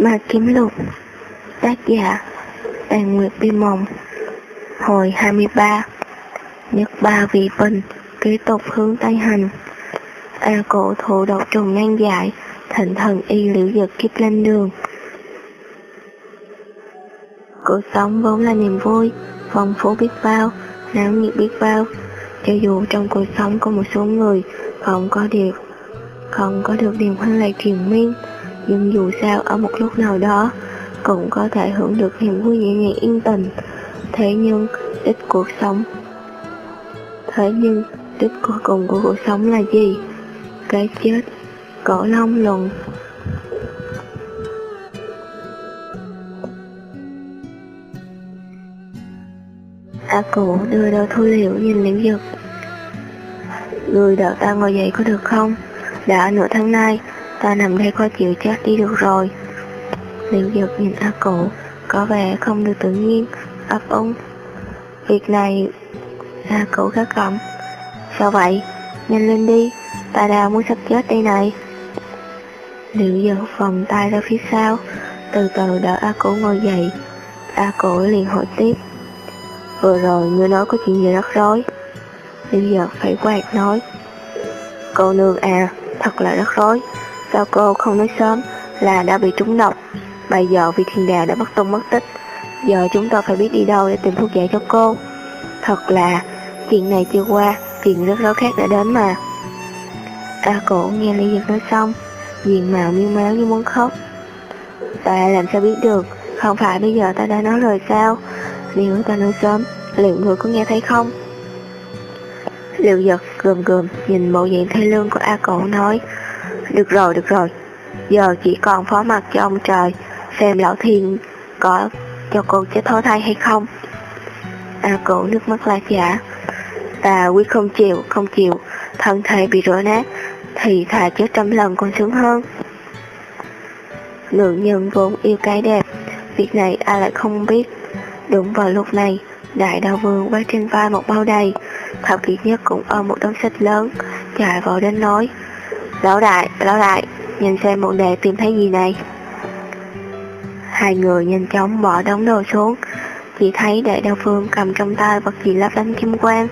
Ma Kiếm Lục, Tác giả Tàn Nguyệt Bi Mộng, Hồi 23 Nhất ba vị bình, Kế tục hướng Tây Hành. A cổ thụ độc trùng nan dại Thịnh thần y liễu dực kiếp lên đường. Cuộc sống vốn là niềm vui, Phong phú biết bao, Náo nhiệt biết bao. Cho dù trong cuộc sống có một số người Không có điều, Không có được niềm hoan lạc triền miên nhưng dù sao, ở một lúc nào đó, cũng có thể hưởng được niềm vui nhẹ nhàng, yên tình. Thế nhưng, đích cuộc sống, thế nhưng, đích cuối cùng của cuộc sống là gì? Cái chết cổ long luận. A cụ đưa đôi thu liễu nhìn liễu dực. Người đợi ta ngồi dậy có được không? Đã nửa tháng nay ta nằm đây khó chịu chết đi được rồi. Liễu Dực nhìn A cổ Có vẻ không được tự nhiên, ấp úng. Việc này, A cổ gắt gỏng Sao vậy? Nhanh lên đi, Ta đang muốn sắp chết đây này. Liễu Dực vòng tay ra phía sau, Từ từ đỡ A cổ ngồi dậy. A cổ liền hỏi tiếp. Vừa rồi ngươi nói có chuyện gì rắc rối? Liễu giờ phải quạt nói. Cô nương à Thật là rắc rối. Sao cô không nói sớm là đã bị trúng độc? Bây giờ vì thiên đà đã mất tung mất tích. Giờ chúng ta phải biết đi đâu để tìm thuốc giải cho cô. Thật là, Chuyện này chưa qua, Chuyện rất rối khác đã đến mà. A cổ nghe Lý Giật nói xong, Diện mạo miêu máu như muốn khóc. Ta làm sao biết được, Không phải bây giờ ta đã nói rồi sao? Nếu ta nói sớm, Liệu người có nghe thấy không? Liệu giật gườm gườm Nhìn bộ dạng thay lương của A cổ nói được rồi, được rồi. Giờ chỉ còn phó mặt cho ông trời, xem lão thiên có cho cô chết thối thay hay không. À, A cổ nước mắt la giả. Ta quyết không chịu, không chịu, thân thể bị rửa nát, thì thà chết trăm lần còn sướng hơn. Nữ nhân vốn yêu cái đẹp, việc này ai lại không biết. Đúng vào lúc này, đại đào vương quay trên vai một bao đầy, thập kỷ nhất cũng ôm một đống sách lớn, chạy vào đến nói. Lão đại, lão đại, nhìn xem bọn đề tìm thấy gì này. Hai người nhanh chóng bỏ đống đồ xuống, chỉ thấy đại đao phương cầm trong tay vật gì lấp lánh kim quang,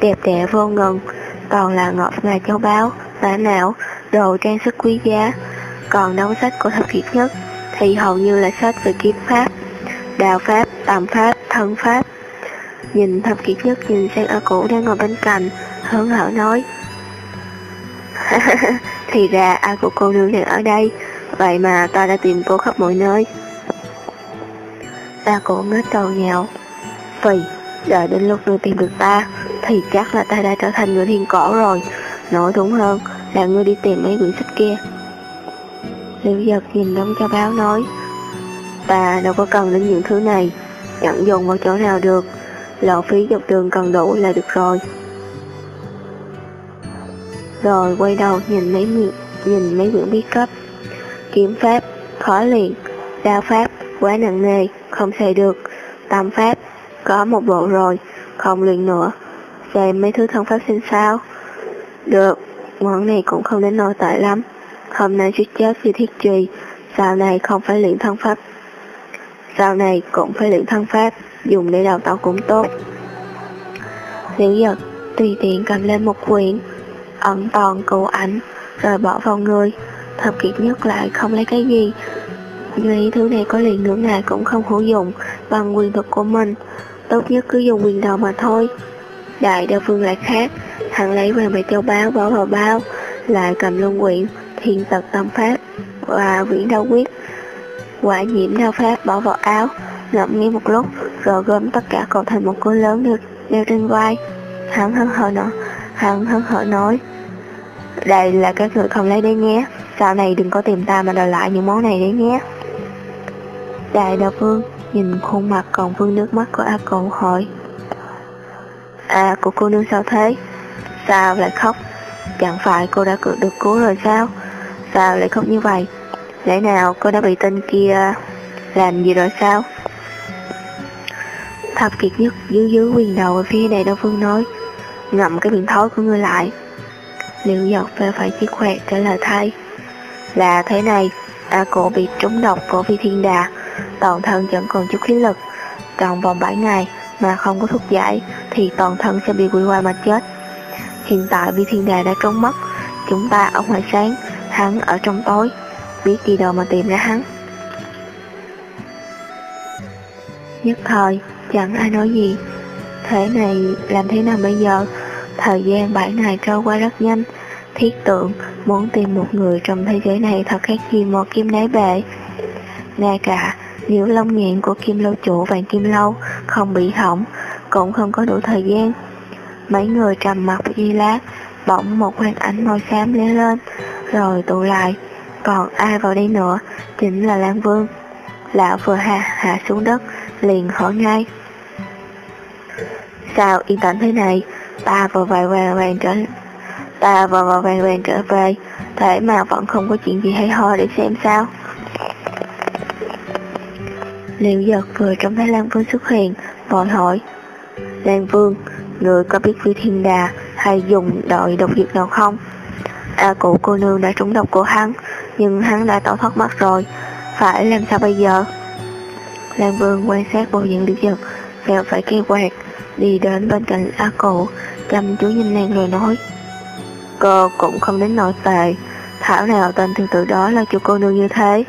đẹp đẽ vô ngần, còn là ngọc ngà châu báu, mã não, đồ trang sức quý giá. Còn đống sách của thập kiệt nhất thì hầu như là sách về kiếm pháp, đạo pháp, tầm pháp, thân pháp. Nhìn thập kiệt nhất nhìn sang ở cũ đang ngồi bên cạnh, hớn hở nói, thì ra ai của cô nương đang ở đây. Vậy mà ta đã tìm cô khắp mọi nơi. Ta cổ ngết đầu nhào. Phì, Đợi đến lúc ngươi tìm được ta, Thì chắc là ta đã trở thành người thiên cổ rồi. Nói đúng hơn, là ngươi đi tìm mấy quyển sách kia. Liễu giật nhìn đóng cho báo nói, Ta đâu có cần đến những thứ này. Nhận dùng vào chỗ nào được. Lộ phí dọc đường cần đủ là được rồi rồi quay đầu nhìn mấy miệng, nhìn mấy quyển bí cấp. Kiếm pháp, khó liền, đao pháp, quá nặng nề, không xài được. Tam pháp, có một bộ rồi, không luyện nữa. Xem mấy thứ thân pháp xin sao. Được, món này cũng không đến nỗi tệ lắm. Hôm nay suýt chết vì thiết trì, sau này không phải luyện thân pháp. Sau này cũng phải luyện thân pháp, dùng để đào tạo cũng tốt. Liễu giật, tùy tiện cầm lên một quyển, ẩn toàn cụ ảnh rồi bỏ vào người. Thập kiệt nhất lại không lấy cái gì. Nghĩ thứ này có liền ngưỡng ngài cũng không hữu dụng bằng quyền thuật của mình. Tốt nhất cứ dùng quyền đầu mà thôi. Đại đa phương lại khác. Hắn lấy vàng bài châu báo bỏ vào bao lại cầm luân quyển thiên tật tâm pháp và viễn đau quyết. Quả nhiễm đau pháp bỏ vào áo ngậm nghĩ một lúc rồi gom tất cả cột thành một cối lớn được đeo trên vai. Hắn hân hở nói, hắn hân hở nói đây là các người không lấy đấy nhé. Sau này đừng có tìm ta mà đòi lại những món này đấy nhé. Đại đạo vương nhìn khuôn mặt còn vương nước mắt của A Cậu hỏi. À của cô nương sao thế? Sao lại khóc? Chẳng phải cô đã được cứu rồi sao? Sao lại khóc như vậy? Lẽ nào cô đã bị tên kia Làm gì rồi sao? Thập kiệt nhất dưới dưới quyền đầu ở phía đại đạo vương nói, Ngậm cái miệng thối của ngươi lại. Liệu giọt về phải chiếc khoẹt trả lời thay Là thế này A cổ bị trúng độc của vi thiên đà, toàn thân chẳng còn chút khí lực. Trong vòng 7 ngày mà không có thuốc giải thì toàn thân sẽ bị quỷ hoại mà chết. Hiện tại vi thiên đà đã trốn mất, chúng ta ở ngoài sáng, hắn ở trong tối, biết đi đâu mà tìm ra hắn. Nhất thời, chẳng ai nói gì. Thế này làm thế nào bây giờ? Thời gian 7 ngày trôi qua rất nhanh, thiết tượng muốn tìm một người trong thế giới này thật khác gì một kim đáy bể. Ngay cả nếu lông nhện của kim lâu chủ vàng kim lâu không bị hỏng, cũng không có đủ thời gian. Mấy người trầm mặt y lát, bỗng một hoàn ảnh màu xám lé lên, rồi tụ lại. Còn ai vào đây nữa, chính là Lan Vương. Lão vừa hạ hạ xuống đất, liền hỏi ngay. Sao yên tĩnh thế này, ta vừa vài vàng vàng trở ta vừa vài vàng vàng trở về, thế mà vẫn không có chuyện gì hay ho để xem sao. Liệu giật vừa trông thấy Lan Vương xuất hiện, vội hỏi. Lan Vương, người có biết Vi Thiên Đà hay dùng đội độc dược nào không? À cụ cô nương đã trúng độc của hắn, nhưng hắn đã tẩu thoát mất rồi, phải làm sao bây giờ? Lan Vương quan sát bộ dạng Liệu giật, vèo phải kêu quạt, đi đến bên cạnh A Cổ, chăm chú nhìn nàng rồi nói. Cô cũng không đến nỗi tệ, thảo nào tên thương tự đó là chủ cô nương như thế.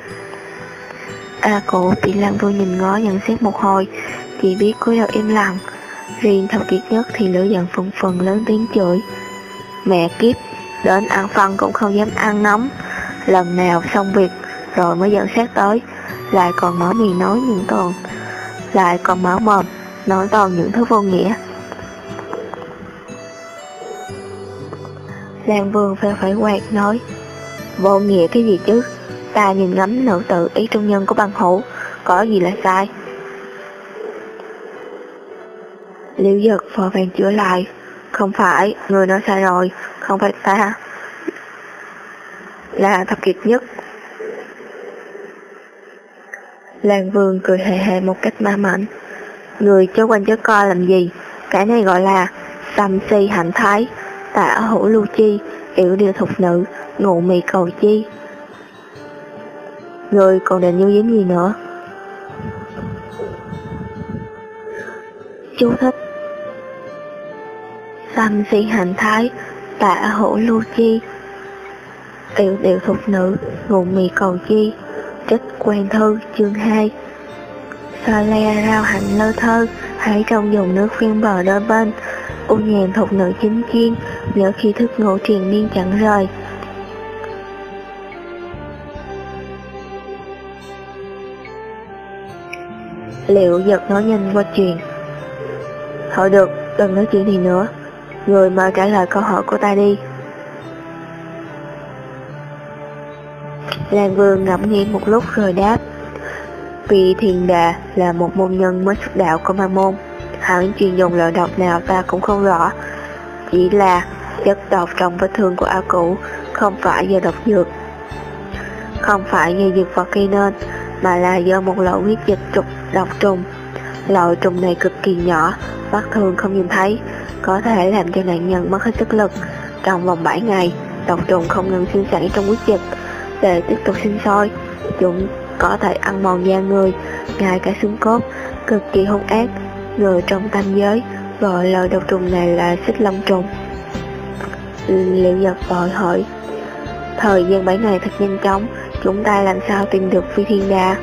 A Cổ bị Lan Vương nhìn ngó nhận xét một hồi, chỉ biết cúi đầu im lặng. Riêng thập kiệt nhất thì lửa giận phun phần lớn tiếng chửi. Mẹ kiếp, đến ăn phân cũng không dám ăn nóng. Lần nào xong việc rồi mới dẫn xét tới, lại còn mở miệng nói những toàn, lại còn mở mồm, nói toàn những thứ vô nghĩa. Lan Vương phải phải quạt nói, vô nghĩa cái gì chứ, ta nhìn ngắm nữ tự ý trung nhân của băng hữu, có gì là sai. Liễu giật vội vàng chữa lại, không phải, người nói sai rồi, không phải ta, là thập kiệt nhất. Lan Vương cười hề hề một cách ma mạnh. Người cho quanh cho co làm gì, cái này gọi là tâm si hạnh thái, tả hữu lưu chi, yểu điều thục nữ, ngụ mì cầu chi. Người còn định như giếm gì nữa? Chú thích Tâm si hạnh thái, tả hữu lưu chi, yểu điều thục nữ, ngụ mì cầu chi. Trích quan thư chương 2 Xoa le rau hạnh lơ thơ Hãy trong dùng nước phiên bờ đôi bên. U nhàn thục nữ chính chiên Nhớ khi thức ngủ triền miên chẳng rời. Liệu giật nói nhanh qua chuyện? Thôi được, đừng nói chuyện gì nữa. Người mà trả lời câu hỏi của ta đi. Lan Vương ngẫm nghĩ một lúc rồi đáp. Vì thiền đà là một môn nhân mới xuất đạo của ma môn, Hắn chuyên dùng loại độc nào ta cũng không rõ. Chỉ là chất độc trong vết thương của A Cũ không phải do độc dược. Không phải do dược vật gây nên, Mà là do một loại huyết dịch trục độc trùng. Loại trùng này cực kỳ nhỏ, Mắt thường không nhìn thấy, Có thể làm cho nạn nhân mất hết sức lực. Trong vòng 7 ngày, Độc trùng không ngừng sinh sản trong huyết dịch, để tiếp tục sinh sôi. Chúng có thể ăn mòn da người, ngay cả xương cốt, cực kỳ hung ác. Người trong tam giới gọi loại độc trùng này là xích long trùng. Liệu giật vội hỏi, thời gian 7 ngày thật nhanh chóng, chúng ta làm sao tìm được phi thiên đa?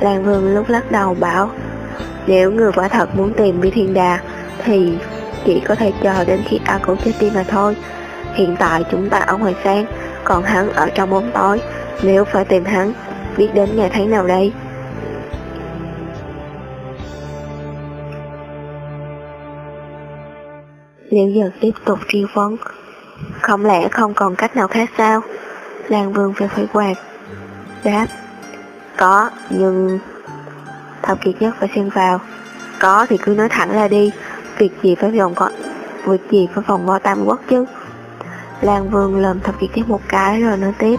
Lan Vương lúc lắc đầu bảo, nếu người quả thật muốn tìm phi thiên đa, thì chỉ có thể chờ đến khi A Cổ chết đi mà thôi. Hiện tại chúng ta ở ngoài sáng, còn hắn ở trong bóng tối, nếu phải tìm hắn, biết đến ngày tháng nào đây? Liễu giật tiếp tục truy vấn, không lẽ không còn cách nào khác sao? Lan Vương phải phải quạt. Đáp, có, nhưng... Thập kiệt nhất phải xen vào. Có thì cứ nói thẳng ra đi, việc gì phải vòng có... Việc gì phải vòng vo tam quốc chứ? Lan Vương lầm thập kiệt nhất một cái rồi nói tiếp.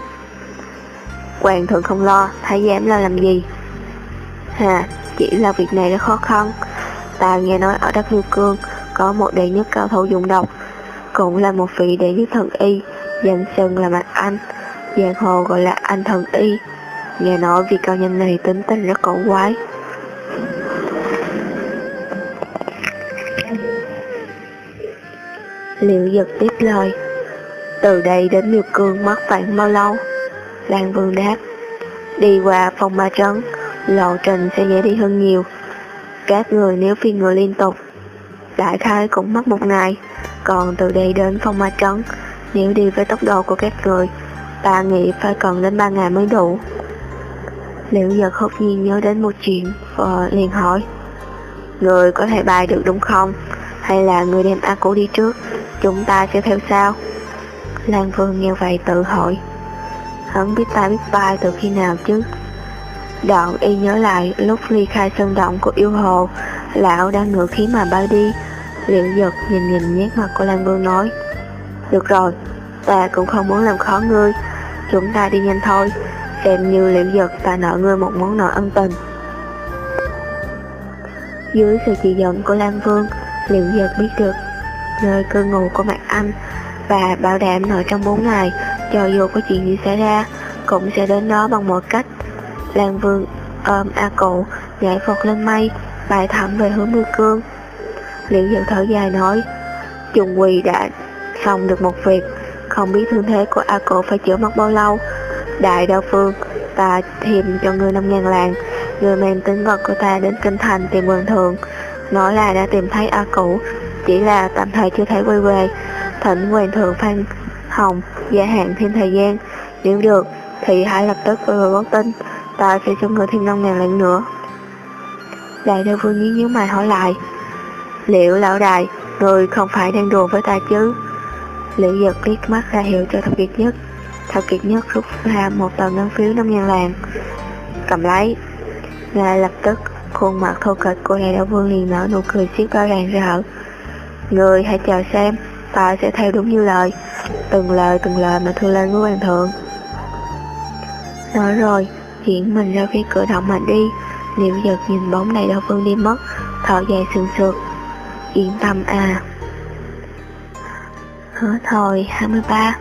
Hoàng thượng không lo, thái giám lo làm gì? Hà, chỉ là việc này rất khó khăn. Ta nghe nói ở đất Liêu Cương có một đệ nhất cao thủ dùng độc, cũng là một vị đệ nhất thần y, danh xưng là mạch Anh, giang hồ gọi là anh thần y. Nghe nói vị cao nhân này tính tình rất cổ quái. Liệu giật tiếp lời Từ đây đến miêu cương mất khoảng bao lâu Lan Vương đáp, Đi qua phòng ma trấn, Lộ trình sẽ dễ đi hơn nhiều. Các người nếu phi ngựa liên tục, Đại khái cũng mất một ngày. Còn từ đây đến phòng ma trấn, Nếu đi với tốc độ của các người, Ta nghĩ phải cần đến ba ngày mới đủ. Liệu giật hốt nhiên nhớ đến một chuyện Và liền hỏi, Người có thể bay được đúng không? Hay là người đem A Cổ đi trước, Chúng ta sẽ theo sao Lan Vương nghe vậy tự hỏi Hắn biết ta biết vai từ khi nào chứ? Đoạn y nhớ lại lúc ly khai sân động của yêu hồ Lão đang ngựa khí mà bay đi. Liệu giật nhìn nhìn nét mặt của Lan Vương nói Được rồi, ta cũng không muốn làm khó ngươi. Chúng ta đi nhanh thôi. Xem như liệu giật ta nợ ngươi một món nợ ân tình. Dưới sự chỉ dẫn của Lan Vương Liệu giật biết được nơi cư ngụ của Mạc Anh và bảo đảm nợ trong 4 ngày, cho dù có chuyện gì xảy ra, cũng sẽ đến đó bằng một cách. Lan Vương ôm A Cụ, nhảy vọt lên mây, bay thẳng về hướng mưa cương. Liễu Dậu thở dài nói, Trung Quỳ đã xong được một việc, không biết thương thế của A Cụ phải chữa mất bao lâu. Đại Đao Phương, ta thêm cho người năm ngàn làng, người mang tính vật của ta đến kinh thành tìm hoàng thượng, nói là đã tìm thấy A Cụ, chỉ là tạm thời chưa thể quay về thỉnh hoàng thượng phan hồng gia hạn thêm thời gian. Nếu được thì hãy lập tức quay về báo tin ta sẽ cho người thêm 5 ngàn lệnh nữa. Đại đô vương nhíu nhíu mày hỏi lại liệu lão đại người không phải đang đùa với ta chứ? Liệu giật liếc mắt ra hiệu cho thập kiệt nhất. Thập kiệt nhất rút ra một tờ ngân phiếu năm ngàn làng cầm lấy. Ngay lập tức khuôn mặt thô kệch của đại đô vương liền nở nụ cười xiết rõ ràng rỡ Người hãy chờ xem, ta sẽ theo đúng như lời, từng lời từng lời mà thưa lên với hoàng thượng. Nói rồi, chuyển mình ra phía cửa động mà đi, liễu giật nhìn bóng này đau phương đi mất, thở dài sườn sượt. Yên tâm à. Hết thôi 23